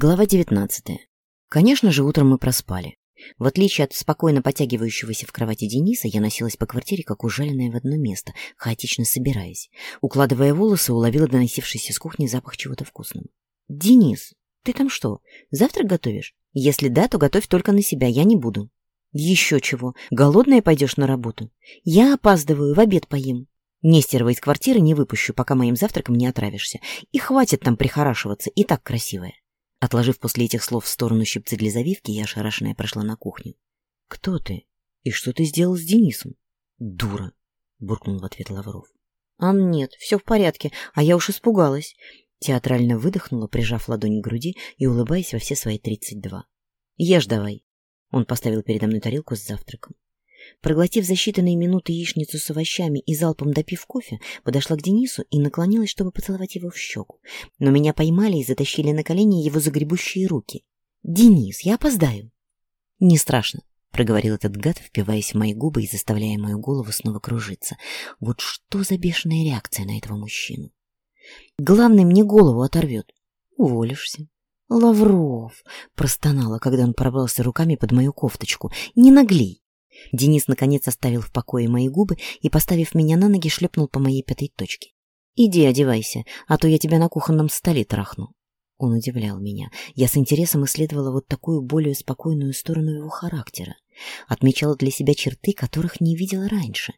Глава 19. Конечно же, утром мы проспали. В отличие от спокойно потягивающегося в кровати Дениса, я носилась по квартире, как ужаленная в одно место, хаотично собираясь. Укладывая волосы, уловила доносившийся с кухни запах чего-то вкусного. «Денис, ты там что, завтрак готовишь? Если да, то готовь только на себя, я не буду». «Еще чего, голодная пойдешь на работу?» «Я опаздываю, в обед поем». «Нестерова из квартиры не выпущу, пока моим завтраком не отравишься. И хватит там прихорашиваться, и так красивая». Отложив после этих слов в сторону щипцы для завивки, я ошарашенная прошла на кухню. «Кто ты? И что ты сделал с Денисом?» «Дура!» — буркнул в ответ Лавров. «А нет, все в порядке, а я уж испугалась!» Театрально выдохнула, прижав ладонь к груди и улыбаясь во все свои тридцать два. «Ешь давай!» Он поставил передо мной тарелку с завтраком. Проглотив за считанные минуты яичницу с овощами и залпом допив кофе, подошла к Денису и наклонилась, чтобы поцеловать его в щеку. Но меня поймали и затащили на колени его загребущие руки. «Денис, я опоздаю!» «Не страшно», — проговорил этот гад, впиваясь в мои губы и заставляя мою голову снова кружиться. «Вот что за бешеная реакция на этого мужчину!» «Главное, мне голову оторвет. Уволишься». «Лавров!» — простонала, когда он пробрался руками под мою кофточку. «Не наглей!» Денис, наконец, оставил в покое мои губы и, поставив меня на ноги, шлепнул по моей пятой точке. «Иди одевайся, а то я тебя на кухонном столе трахну». Он удивлял меня. Я с интересом исследовала вот такую более спокойную сторону его характера. Отмечала для себя черты, которых не видела раньше.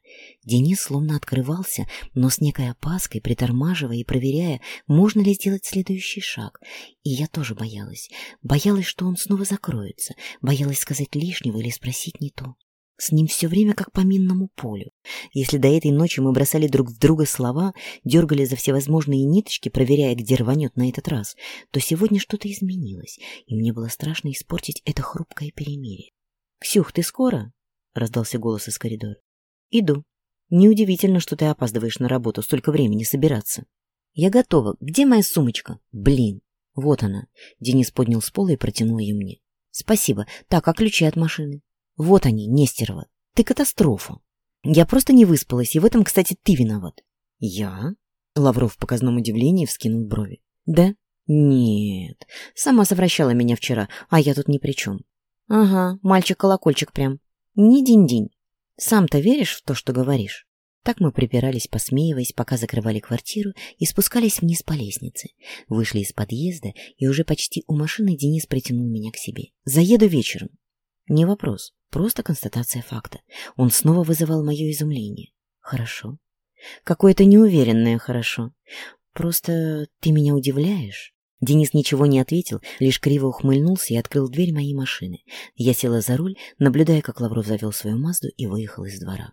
Денис словно открывался, но с некой опаской, притормаживая и проверяя, можно ли сделать следующий шаг. И я тоже боялась. Боялась, что он снова закроется. Боялась сказать лишнего или спросить не то. С ним все время как по минному полю. Если до этой ночи мы бросали друг в друга слова, дергали за всевозможные ниточки, проверяя, где рванет на этот раз, то сегодня что-то изменилось, и мне было страшно испортить это хрупкое перемирие. «Ксюх, ты скоро?» — раздался голос из коридора. «Иду. Неудивительно, что ты опаздываешь на работу, столько времени собираться». «Я готова. Где моя сумочка?» «Блин!» «Вот она». Денис поднял с пола и протянул ее мне. «Спасибо. Так, а ключи от машины?» Вот они, Нестерова, ты катастрофа. Я просто не выспалась, и в этом, кстати, ты виноват. Я? Лавров в показном удивлении вскинул брови. Да? Нет. Сама совращала меня вчера, а я тут ни при чем. Ага, мальчик-колокольчик прям. Не день день. Сам-то веришь в то, что говоришь? Так мы припирались, посмеиваясь, пока закрывали квартиру и спускались вниз по лестнице. Вышли из подъезда, и уже почти у машины Денис притянул меня к себе. «Заеду вечером. Не вопрос, просто констатация факта. Он снова вызывал мое изумление. Хорошо. Какое-то неуверенное хорошо. Просто ты меня удивляешь. Денис ничего не ответил, лишь криво ухмыльнулся и открыл дверь моей машины. Я села за руль, наблюдая, как Лавров завел свою Мазду и выехал из двора.